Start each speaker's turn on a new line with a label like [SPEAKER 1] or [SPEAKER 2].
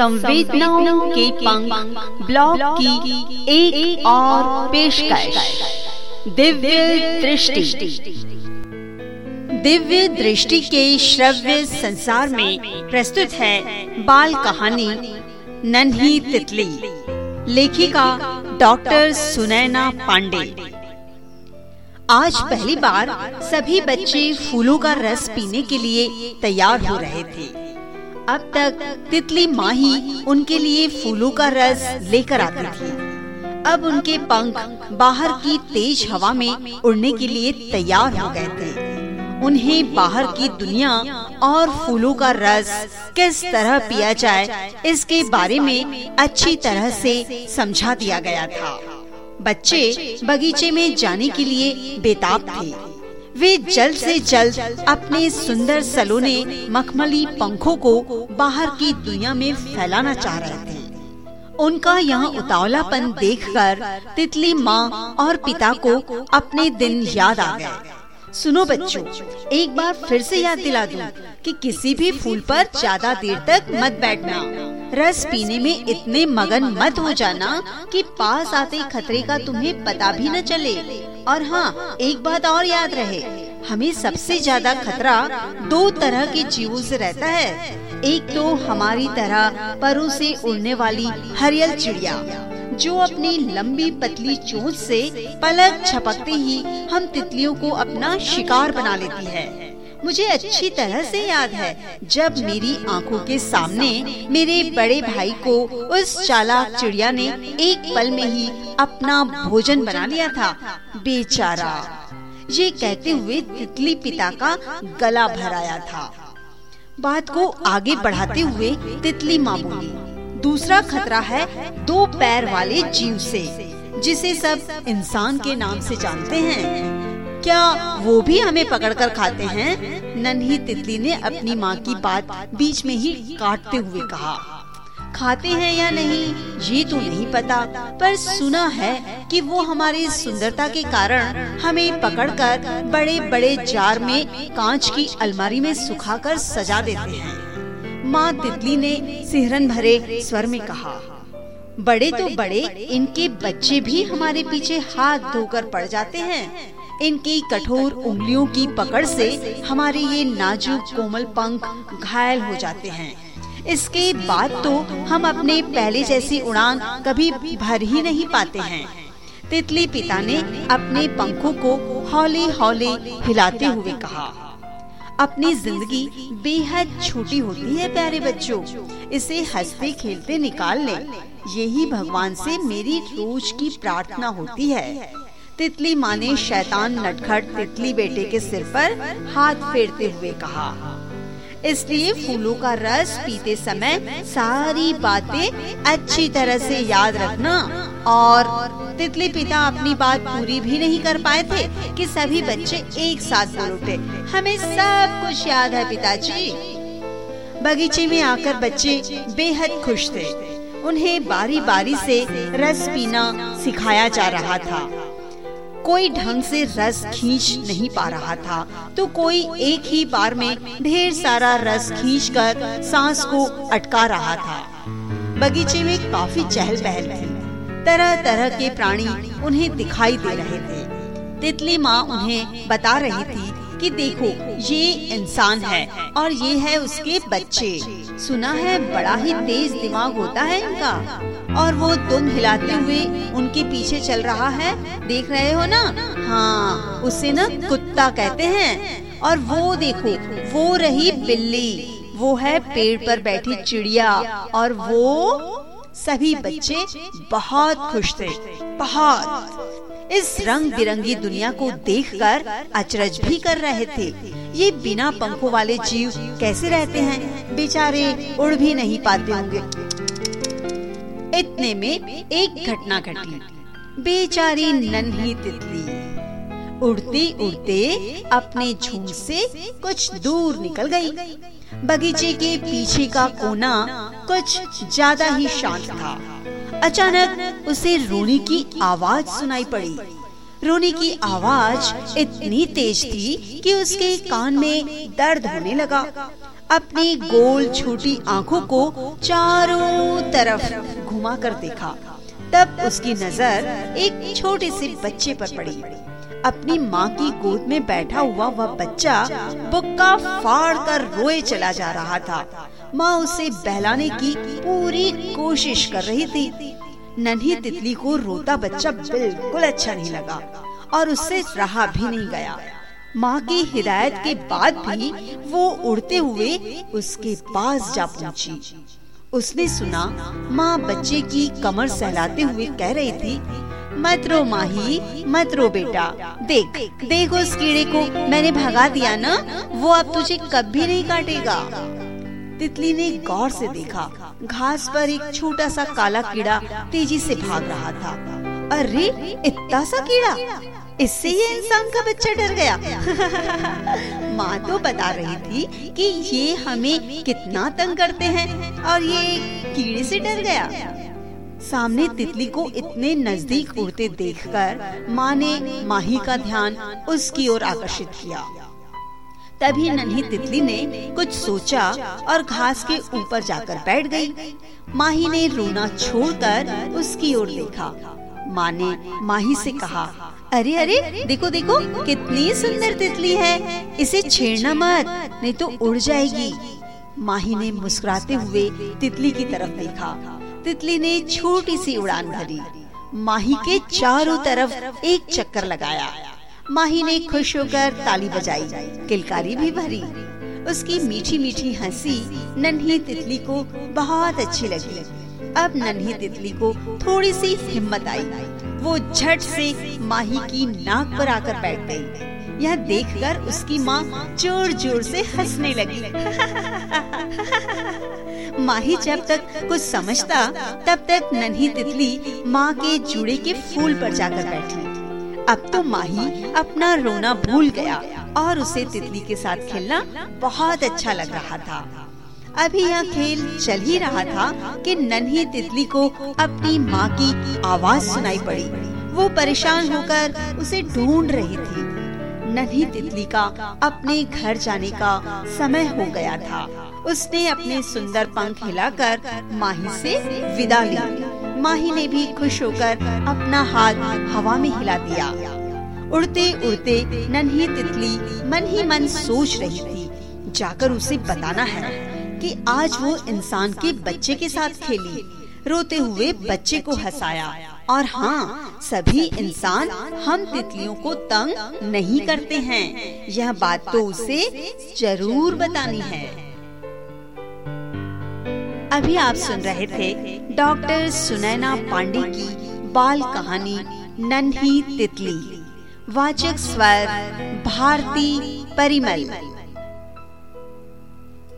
[SPEAKER 1] संवेदनाओं के पंख ब्लॉग की एक, और पेशकश। दिव्य दृष्टि। दिव्य दृष्टि के श्रव्य संसार में प्रस्तुत है बाल कहानी नन्ही तितली। लेखिका डॉक्टर सुनैना पांडे। आज पहली बार सभी बच्चे फूलों का रस पीने के लिए तैयार हो रहे थे। अब तक तितली माँ ही उनके लिए फूलों का रस लेकर आती थी। अब उनके पंख बाहर की तेज हवा में उड़ने के लिए तैयार हो गए थे। उन्हें बाहर की दुनिया और फूलों का रस किस तरह पिया जाए, इसके बारे में अच्छी तरह से समझा दिया गया था। बच्चे बगीचे में जाने के लिए बेताब थे। वे जल्द से जल्द अपने सुंदर सलोने, मखमली पंखों को बाहर की दुनिया में फैलाना चाह रहे थे। उनका यहाँ उतावलापन देखकर तितली माँ और पिता को अपने दिन याद आ गए। सुनो बच्चों, एक बार फिर से याद दिला दूँ कि किसी भी फूल पर ज़्यादा देर तक मत बैठना। रस पीने में इतने मगन मत हो जाना कि पास आते खतरे का तुम्हें पता भी न चले। और हाँ एक बात और याद रहे। हमें सबसे ज़्यादा खतरा दो तरह के जीवों से रहता है। एक तो हमारी तरह परों से उड़ने वाली हरियल चिड़िया, जो अपनी लंबी पतली चोंच से पलक छपकते ही हम तितलियों को अपना शिकार बना लेती है। मुझे अच्छी तरह से याद है जब मेरी आँखों के सामने मेरे बड़े भाई को उस चालाक चिड़िया ने एक पल में ही अपना भोजन बना लिया था। बेचारा, ये कहते हुए तितली पिता का गला भराया था। बात को आगे बढ़ाते हुए तितली माँ बोली, दूसरा खतरा है दो पैर वाले जीव से, जिसे सब इंसान के नाम से जानते हैं। क्या वो भी हमें पकड़कर खाते हैं? नन्ही तितली ने अपनी माँ की बात बीच में ही काटते हुए कहा। खाते हैं या नहीं, ये तो नहीं पता, पर सुना है कि वो हमारी सुंदरता के कारण हमें पकड़कर बड़े बड़े जार में कांच की अलमारी में सुखाकर सजा देते हैं। माँ तितली ने सिहरन भरे स्वर में कहा, बड़े तो बड़े, इनके बच्चे भी हमारे पीछे हाथ धोकर पड़ जाते हैं। इनकी कठोर उंगलियों की पकड़ से हमारे ये नाजुक कोमल पंख घायल हो जाते हैं। इसके बाद तो हम अपने पहले जैसी उड़ान कभी भर ही नहीं पाते हैं। तितली पिता ने अपने पंखों को हौले हौले हिलाते हुए कहा, अपनी ज़िंदगी बेहद छोटी होती है, प्यारे बच्चों। इसे हँसते खेलते निकाल ले। यही भगवान से मेरी रोज की प्रार्थना होती है। तितली माँ ने शैतान नटखट तितली बेटे के सिर पर हाथ फेरते हुए कहा। इसलिए फूलों का रस पीते समय सारी बातें अच्छी तरह से याद रखना और तितली पिता अपनी बात पूरी भी नहीं कर पाए थे कि सभी बच्चे एक साथ बोल उठे। हमें सब कुछ याद है पिताजी। बगीचे में आकर बच्चे बेहद खुश थे। उन्हें बारी बारी से रस पीना सिखाया जा रहा था। कोई ढंग से रस खींच नहीं पा रहा था। तो कोई एक ही बार में ढेर सारा रस खींचकर सांस को अटका रहा था। बगीचे में काफ़ी चहल पहल थी। तरह तरह के प्राणी उन्हें दिखाई दे रहे थे। तितली माँ उन्हें बता रही थी कि देखो, ये इंसान है और ये है उसके बच्चे। सुना है, बड़ा ही तेज दिमाग होता है इनका। और वो दुम हिलाते हुए उनके पीछे चल रहा है। देख रहे हो ना? हाँ उसे ना कुत्ता कहते हैं। और वो देखो, वो रही बिल्ली। वो है पेड़ पर बैठी चिड़िया। और वो सभी बच्चे बहुत खुश थे, बहुत। इस रंग बिरंगी दुनिया को देखकर अचरज भी कर रहे थे। ये बिना पंखों वाले जीव कैसे रहते हैं? बेचारे उड़ भी नहीं पाते होंगे। इतने में एक घटना घटी। बेचारी नन्ही तितली। उड़ते उड़ते अपने झुंड से कुछ दूर निकल गई। बगीचे के पीछे का कोना कुछ ज़्यादा ही शांत था। अचानक उसे रोने की आवाज़ सुनाई पड़ी। रोने की आवाज़ इतनी तेज थी कि उसके कान में दर्द होने लगा। अपनी गोल छोटी आँखों को चारों तरफ़ घुमा कर देखा। तब उसकी नज़र एक छोटे से बच्चे पर पड़ी। अपनी माँ की गोद में बैठा हुआ वह बच्चा बुक्का फाड़ कर रोए चला जा रहा था। माँ उसे बहलाने की पूरी कोशिश कर रही थी। नन्ही तितली को रोता बच्चा बिल्कुल अच्छा नहीं लगा और उससे रहा भी नहीं गया। माँ की हिदायत के बाद भी वो उड़ते हुए उसके पास जा पहुँची। उसने सुना माँ बच्चे की कमर सहलाते हुए कह रही थी, मत रो माही, मत रो बेटा, देख देख उस कीड़े को मैंने भगा दिया ना, वो अब तुझे कभी नहीं काटेगा। तितली ने गौर से देखा। घास पर एक छोटा सा काला कीड़ा तेज़ी से भाग रहा था। अरे, इतना सा कीड़ा? इससे ये इंसान का बच्चा डर गया। माँ तो बता रही थी कि ये हमें कितना तंग करते हैं और ये कीड़े से डर गया। सामने तितली को इतने नज़दीक उड़ते देखकर माँ ने माही का ध्यान उसकी ओर आकर्षित किया। तभी नन्ही तितली ने कुछ सोचा और घास के ऊपर जाकर बैठ गई। माही ने रोना छोड़कर उसकी ओर देखा। माँ ने माही से कहा, अरे अरे, देखो देखो, कितनी सुंदर तितली है। इसे छेड़ना मत, नहीं तो उड़ जाएगी। माही ने मुस्कुराते हुए तितली की तरफ़ देखा। तितली ने छोटी सी उड़ान भरी। माही के चारों तरफ़ एक चक्कर लगाया। माही ने खुश होकर ताली बजाई, किलकारी भी भरी। उसकी मीठी मीठी हँसी नन्ही तितली को बहुत अच्छी लगी। अब नन्ही तितली को थोड़ी सी हिम्मत आई। वो झट से माही की नाक पर आकर बैठ गई। यह देखकर उसकी माँ ज़ोर ज़ोर से हंसने लगी। माही जब तक कुछ समझता, तब तक नन्ही तितली माँ के जुड़े के फूल पर जाकर बैठी। अब तो माही अपना रोना भूल गया और उसे तितली के साथ खेलना बहुत अच्छा लग रहा था। अभी यह खेल चल ही रहा था कि नन्ही तितली को अपनी माँ की आवाज़ सुनाई पड़ी। वो परेशान होकर उसे ढूंढ रही थी। नन्ही तितली का अपने घर जाने का समय हो गया था। उसने अपने सुंदर पंख हिलाकर माही से विदा ली माही ने भी खुश होकर अपना हाथ हवा में हिला दिया। उड़ते उड़ते नन्ही तितली मन ही मन सोच रही थी। जाकर उसे बताना है कि आज वो इंसान के बच्चे के साथ खेली। रोते हुए बच्चे को हंसाया और हाँ सभी इंसान हम तितलियों को तंग नहीं करते हैं। यह बात तो उसे ज़रूर बतानी है। अभी आप सुन रहे थे डॉक्टर सुनैना पांडे की बाल कहानी नन्ही तितली। वाचक स्वर भारती परिमल।